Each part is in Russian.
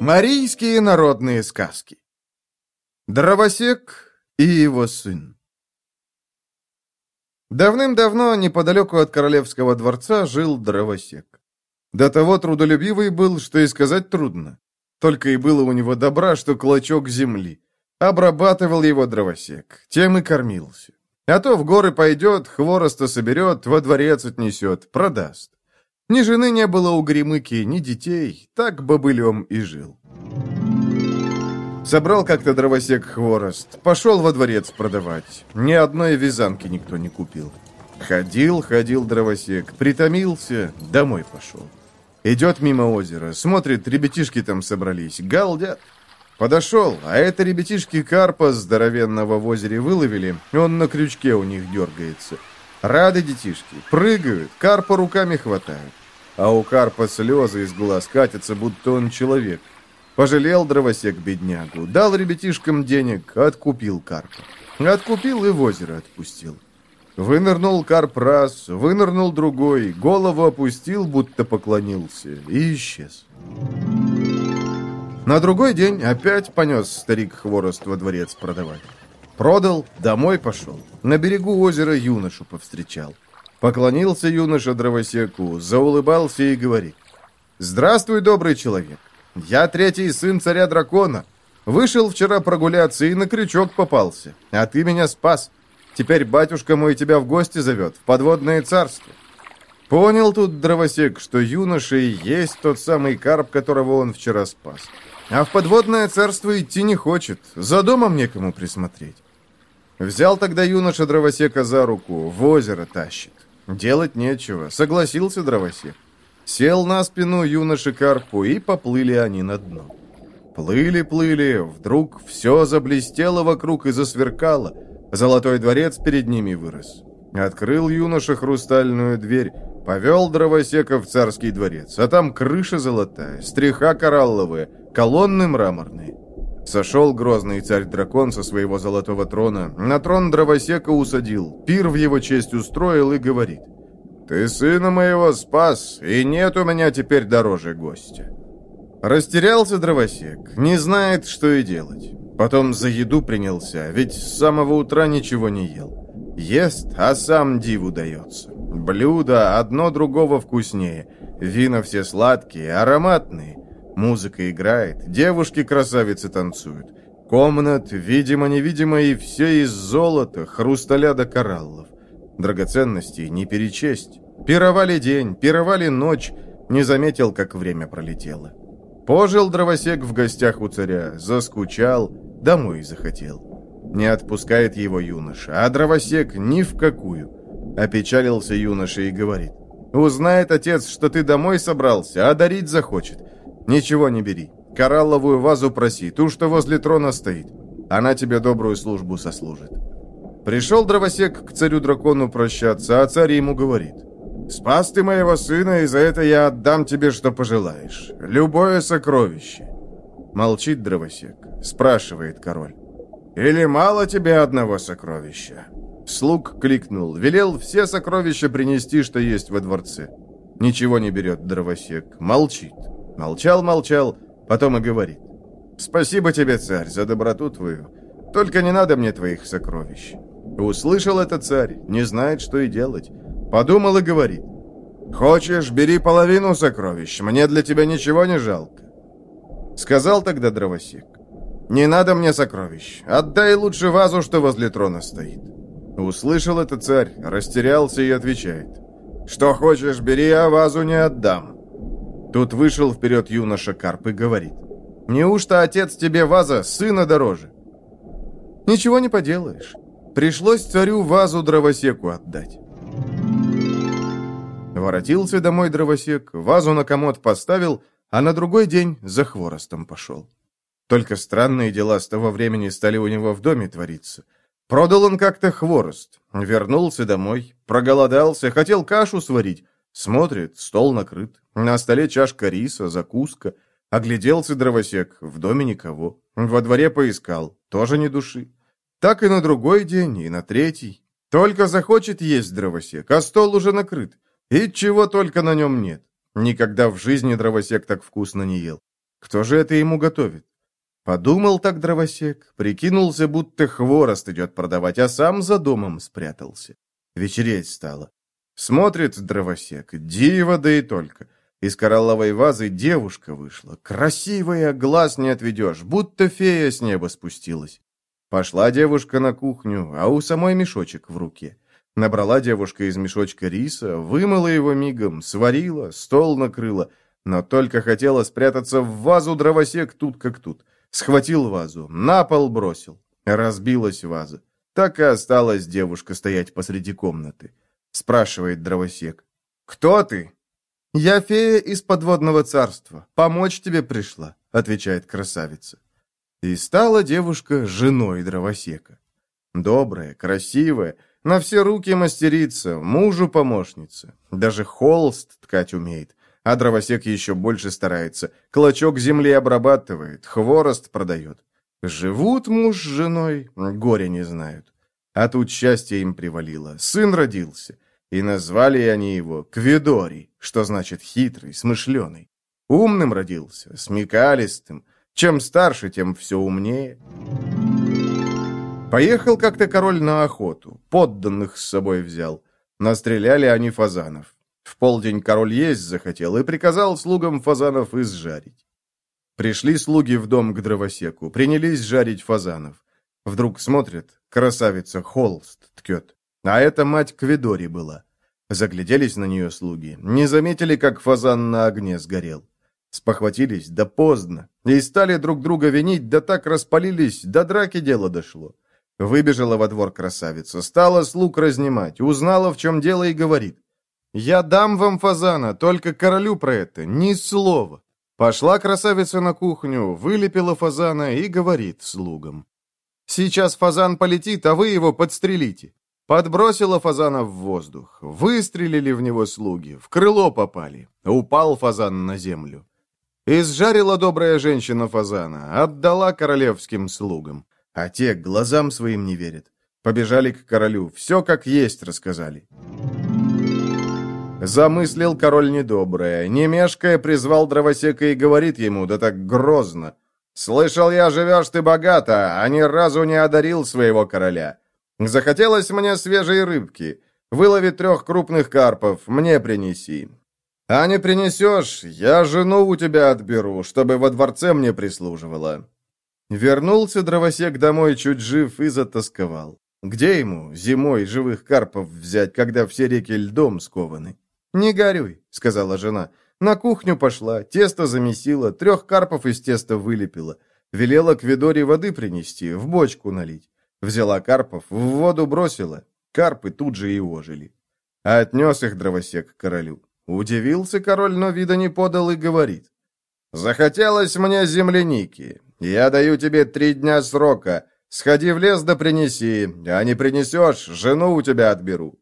Марийские народные сказки Дровосек и его сын Давным-давно неподалеку от королевского дворца жил дровосек. До того трудолюбивый был, что и сказать трудно. Только и было у него добра, что клочок земли. Обрабатывал его дровосек, тем и кормился. А то в горы пойдет, хвороста соберет, во дворец отнесет, продаст. Ни жены не было у Гремыки, ни детей, так бобылем и жил. Собрал как-то дровосек хворост, пошел во дворец продавать. Ни одной вязанки никто не купил. Ходил, ходил дровосек, притомился, домой пошел. Идет мимо озера, смотрит, ребятишки там собрались, галдят. Подошел, а это ребятишки карпа здоровенного в озере выловили, он на крючке у них дергается. Рады детишки, прыгают, карпа руками хватают. А у карпа слезы из глаз катятся, будто он человек. Пожалел дровосек беднягу, дал ребятишкам денег, откупил карпа. Откупил и в озеро отпустил. Вынырнул карп раз, вынырнул другой, голову опустил, будто поклонился, и исчез. На другой день опять понес старик хворост во дворец продавать. Продал, домой пошел. На берегу озера юношу повстречал. Поклонился юноша дровосеку, заулыбался и говорит. «Здравствуй, добрый человек. Я третий сын царя-дракона. Вышел вчера прогуляться и на крючок попался. А ты меня спас. Теперь батюшка мой тебя в гости зовет, в подводное царство». Понял тут дровосек, что юноша и есть тот самый карп, которого он вчера спас. А в подводное царство идти не хочет, за домом некому присмотреть. Взял тогда юноша дровосека за руку, в озеро тащит. Делать нечего, согласился дровосек. Сел на спину юноши карпу, и поплыли они на дно. Плыли-плыли, вдруг все заблестело вокруг и засверкало. Золотой дворец перед ними вырос. Открыл юноша хрустальную дверь, повел дровосека в царский дворец, а там крыша золотая, стреха коралловая, колонны мраморные. Сошел грозный царь-дракон со своего золотого трона, на трон дровосека усадил, пир в его честь устроил и говорит, «Ты сына моего спас, и нет у меня теперь дороже гостя». Растерялся дровосек, не знает, что и делать. Потом за еду принялся, ведь с самого утра ничего не ел. Ест, а сам диву дается. Блюда одно другого вкуснее, вина все сладкие, ароматные. Музыка играет, девушки-красавицы танцуют. Комнат, видимо-невидимо, и все из золота, хрусталя до кораллов. Драгоценностей не перечесть. Пировали день, пировали ночь, не заметил, как время пролетело. Пожил дровосек в гостях у царя, заскучал, домой захотел. Не отпускает его юноша, а дровосек ни в какую. Опечалился юноша и говорит. «Узнает отец, что ты домой собрался, а дарить захочет. «Ничего не бери. Коралловую вазу проси, ту, что возле трона стоит. Она тебе добрую службу сослужит». Пришел дровосек к царю-дракону прощаться, а царь ему говорит. «Спас ты моего сына, и за это я отдам тебе, что пожелаешь. Любое сокровище». Молчит дровосек. Спрашивает король. «Или мало тебе одного сокровища?» Слуг кликнул, велел все сокровища принести, что есть во дворце. Ничего не берет дровосек, молчит. Молчал-молчал, потом и говорит. «Спасибо тебе, царь, за доброту твою. Только не надо мне твоих сокровищ». Услышал это царь, не знает, что и делать. Подумал и говорит. «Хочешь, бери половину сокровищ, мне для тебя ничего не жалко». Сказал тогда дровосек. «Не надо мне сокровищ, отдай лучше вазу, что возле трона стоит». Услышал это царь, растерялся и отвечает. «Что хочешь, бери, а вазу не отдам». Тут вышел вперед юноша Карп и говорит. «Неужто отец тебе ваза сына дороже?» «Ничего не поделаешь. Пришлось царю вазу дровосеку отдать». Воротился домой дровосек, вазу на комод поставил, а на другой день за хворостом пошел. Только странные дела с того времени стали у него в доме твориться. Продал он как-то хворост, вернулся домой, проголодался, хотел кашу сварить, Смотрит, стол накрыт, на столе чашка риса, закуска. Огляделся дровосек, в доме никого. Во дворе поискал, тоже ни души. Так и на другой день, и на третий. Только захочет есть дровосек, а стол уже накрыт. И чего только на нем нет. Никогда в жизни дровосек так вкусно не ел. Кто же это ему готовит? Подумал так дровосек, прикинулся, будто хворост идет продавать, а сам за домом спрятался. Вечереть стало. Смотрит дровосек, диво да и только. Из коралловой вазы девушка вышла. Красивая, глаз не отведешь, будто фея с неба спустилась. Пошла девушка на кухню, а у самой мешочек в руке. Набрала девушка из мешочка риса, вымыла его мигом, сварила, стол накрыла, но только хотела спрятаться в вазу дровосек тут как тут. Схватил вазу, на пол бросил. Разбилась ваза. Так и осталась девушка стоять посреди комнаты. Спрашивает дровосек. «Кто ты?» «Я фея из подводного царства. Помочь тебе пришла», — отвечает красавица. И стала девушка женой дровосека. Добрая, красивая, на все руки мастерица, мужу помощница. Даже холст ткать умеет. А дровосек еще больше старается. Клочок земли обрабатывает, хворост продает. Живут муж с женой, горе не знают. А тут счастье им привалило. Сын родился. И назвали они его Квидори, что значит хитрый, смышленый. Умным родился, смекалистым. Чем старше, тем все умнее. Поехал как-то король на охоту, подданных с собой взял. Настреляли они фазанов. В полдень король есть захотел и приказал слугам фазанов изжарить. Пришли слуги в дом к дровосеку, принялись жарить фазанов. Вдруг смотрят, красавица холст ткет. А это мать Квидори была. Загляделись на нее слуги, не заметили, как фазан на огне сгорел. Спохватились, да поздно, и стали друг друга винить, да так распалились, до драки дело дошло. Выбежала во двор красавица, стала слуг разнимать, узнала, в чем дело, и говорит. «Я дам вам фазана, только королю про это ни слова». Пошла красавица на кухню, вылепила фазана и говорит слугам. «Сейчас фазан полетит, а вы его подстрелите». Подбросила фазана в воздух. Выстрелили в него слуги, в крыло попали. Упал фазан на землю. Изжарила добрая женщина фазана, отдала королевским слугам. А те глазам своим не верят. Побежали к королю, все как есть рассказали. Замыслил король недоброе, не мешкая призвал дровосека и говорит ему, да так грозно. «Слышал я, живешь ты богато, а ни разу не одарил своего короля. Захотелось мне свежей рыбки. Вылови трех крупных карпов, мне принеси. А не принесешь, я жену у тебя отберу, чтобы во дворце мне прислуживала. Вернулся дровосек домой чуть жив и затасковал. Где ему зимой живых карпов взять, когда все реки льдом скованы? «Не горюй», — сказала жена. На кухню пошла, тесто замесила, трех карпов из теста вылепила. Велела к ведоре воды принести, в бочку налить. Взяла карпов, в воду бросила. Карпы тут же и ожили. А отнес их дровосек к королю. Удивился король, но вида не подал и говорит. «Захотелось мне земляники. Я даю тебе три дня срока. Сходи в лес да принеси, а не принесешь, жену у тебя отберу».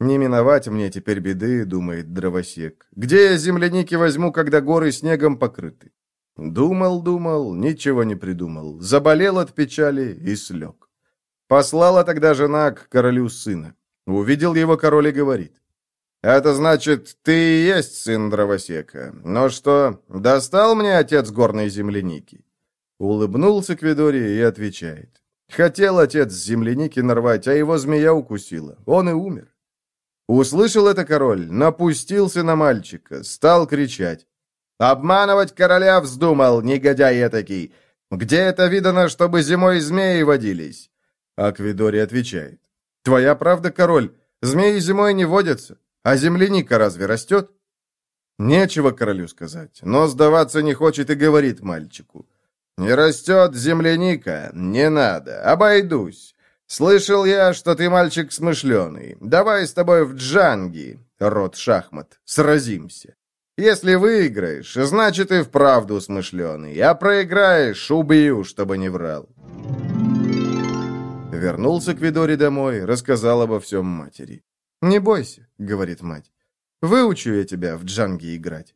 «Не миновать мне теперь беды», — думает дровосек. «Где я земляники возьму, когда горы снегом покрыты?» Думал, думал, ничего не придумал. Заболел от печали и слег. Послала тогда жена к королю сына. Увидел его король и говорит. «Это значит, ты и есть сын дровосека. Но что, достал мне отец горной земляники?» Улыбнулся Квидори и отвечает. Хотел отец земляники нарвать, а его змея укусила. Он и умер. Услышал это король, напустился на мальчика, стал кричать. «Обманывать короля вздумал, негодяй этакий! Где это видано, чтобы зимой змеи водились?» А Квидори отвечает. «Твоя правда, король, змеи зимой не водятся, а земляника разве растет?» Нечего королю сказать, но сдаваться не хочет и говорит мальчику. «Не растет земляника, не надо, обойдусь. Слышал я, что ты мальчик смышленый. Давай с тобой в джанги, род шахмат, сразимся. Если выиграешь, значит и вправду смышленый, а проиграешь, убью, чтобы не врал». Вернулся к Видоре домой, рассказал обо всем матери. «Не бойся», — говорит мать. «Выучу я тебя в джанги играть».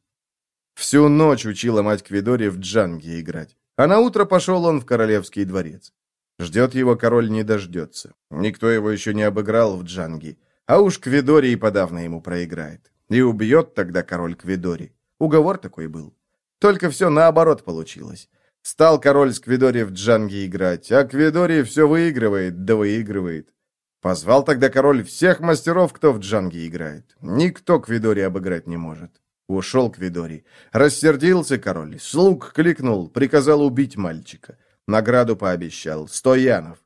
Всю ночь учила мать Квидоре в джанги играть. А на утро пошел он в королевский дворец. Ждет его король не дождется. Никто его еще не обыграл в джанги. А уж Квидори и подавно ему проиграет. И убьет тогда король Квидори. Уговор такой был. Только все наоборот получилось. Стал король с Квидори в джанги играть, а Квидори все выигрывает, да выигрывает. Позвал тогда король всех мастеров, кто в джанги играет. Никто Квидори обыграть не может. Ушел Квидори. Рассердился король, слуг кликнул, приказал убить мальчика. Награду пообещал. Сто янов.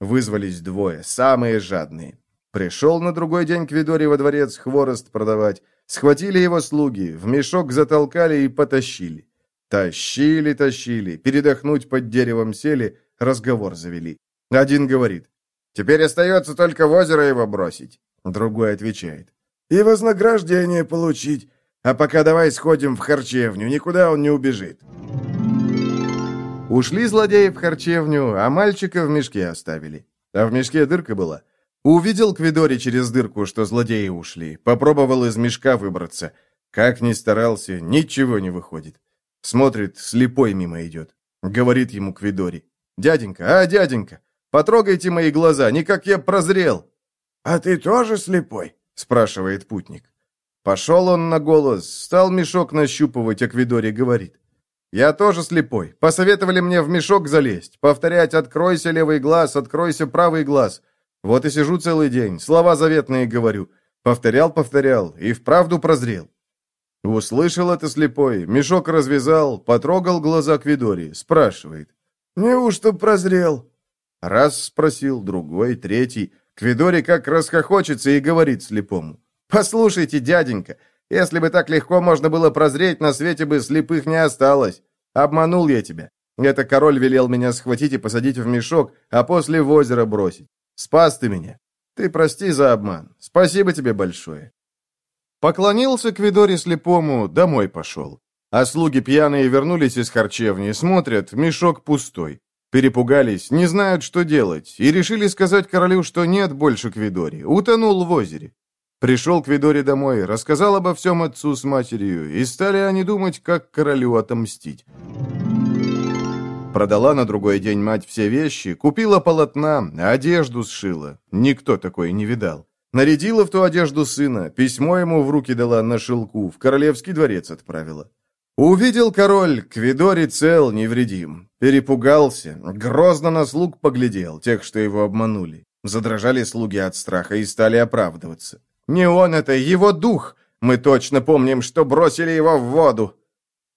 Вызвались двое, самые жадные. Пришел на другой день Квидори во дворец хворост продавать. Схватили его слуги, в мешок затолкали и потащили. Тащили, тащили, передохнуть под деревом сели, разговор завели. Один говорит, «Теперь остается только в озеро его бросить». Другой отвечает, «И вознаграждение получить. А пока давай сходим в харчевню, никуда он не убежит». Ушли злодеи в харчевню, а мальчика в мешке оставили. А в мешке дырка была. Увидел Квидори через дырку, что злодеи ушли. Попробовал из мешка выбраться. Как ни старался, ничего не выходит. Смотрит, слепой мимо идет. Говорит ему Квидори. «Дяденька, а, дяденька, потрогайте мои глаза, никак я прозрел». «А ты тоже слепой?» спрашивает путник. Пошел он на голос, стал мешок нащупывать, а Квидори говорит. «Я тоже слепой. Посоветовали мне в мешок залезть, повторять «откройся левый глаз, откройся правый глаз». Вот и сижу целый день, слова заветные говорю. Повторял, повторял, и вправду прозрел. Услышал это слепой, мешок развязал, потрогал глаза Квидори, спрашивает. «Неужто прозрел?» Раз спросил, другой, третий. Квидори как расхохочется и говорит слепому. «Послушайте, дяденька, если бы так легко можно было прозреть, на свете бы слепых не осталось. Обманул я тебя. Это король велел меня схватить и посадить в мешок, а после в озеро бросить. Спас ты меня. Ты прости за обман. Спасибо тебе большое. Поклонился к Видоре слепому, домой пошел. А слуги пьяные вернулись из харчевни, смотрят, мешок пустой. Перепугались, не знают, что делать, и решили сказать королю, что нет больше Квидори, утонул в озере. Пришел к Видоре домой, рассказал обо всем отцу с матерью, и стали они думать, как королю отомстить. Продала на другой день мать все вещи, купила полотна, одежду сшила. Никто такой не видал. Нарядила в ту одежду сына, письмо ему в руки дала на шелку, в королевский дворец отправила. Увидел король, Квидори цел, невредим. Перепугался, грозно на слуг поглядел, тех, что его обманули. Задрожали слуги от страха и стали оправдываться. Не он это, его дух. Мы точно помним, что бросили его в воду.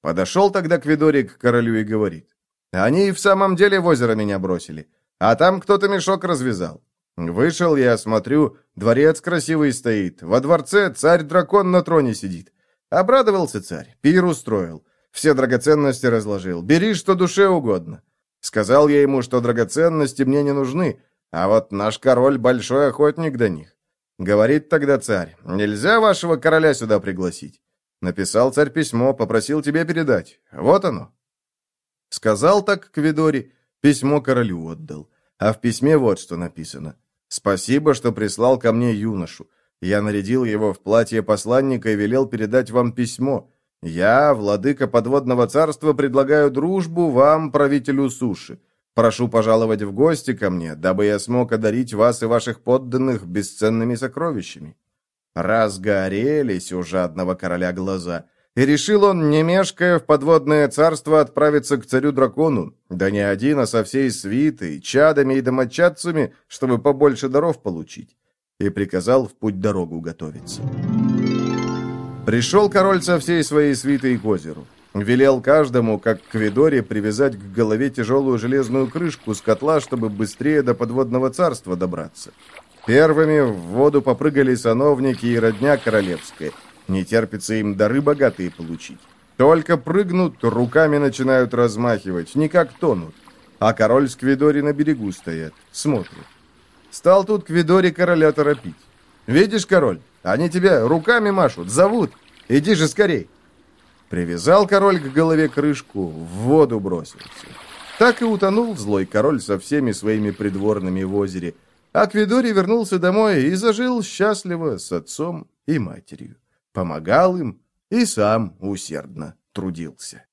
Подошел тогда Квидори к королю и говорит. Они и в самом деле в озеро меня бросили. А там кто-то мешок развязал. Вышел я, смотрю, дворец красивый стоит. Во дворце царь-дракон на троне сидит. Обрадовался царь, пир устроил. Все драгоценности разложил. Бери, что душе угодно. Сказал я ему, что драгоценности мне не нужны, а вот наш король большой охотник до них. Говорит тогда царь, нельзя вашего короля сюда пригласить. Написал царь письмо, попросил тебе передать. Вот оно. Сказал так Квидори, письмо королю отдал. А в письме вот что написано. «Спасибо, что прислал ко мне юношу. Я нарядил его в платье посланника и велел передать вам письмо. Я, владыка подводного царства, предлагаю дружбу вам, правителю суши. Прошу пожаловать в гости ко мне, дабы я смог одарить вас и ваших подданных бесценными сокровищами». Разгорелись у жадного короля глаза, и решил он, не мешкая, в подводное царство отправиться к царю-дракону, да не один, а со всей свитой, чадами и домочадцами, чтобы побольше даров получить, и приказал в путь дорогу готовиться. Пришел король со всей своей свитой к озеру. Велел каждому, как к Видоре, привязать к голове тяжелую железную крышку с котла, чтобы быстрее до подводного царства добраться. Первыми в воду попрыгали сановники и родня королевская. Не терпится им дары богатые получить. Только прыгнут, руками начинают размахивать, никак тонут. А король с Квидори на берегу стоят, смотрят. Стал тут Квидори короля торопить. «Видишь, король, они тебя руками машут, зовут. Иди же скорей!» Привязал король к голове крышку, в воду бросился. Так и утонул злой король со всеми своими придворными в озере. А Квидори вернулся домой и зажил счастливо с отцом и матерью. Помогал им и сам усердно трудился.